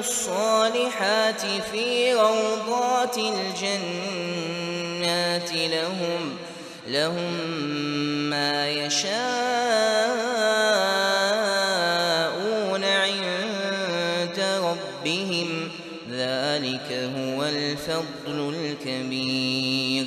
الصالحات في روضات الجنات لهم لهم ما يشاءون عند ربهم. ذلك هو الفضل الكبير.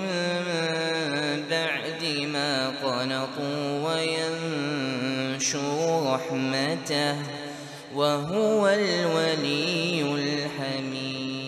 ما قنطوا وينشر رحمته وهو الولي الحميد.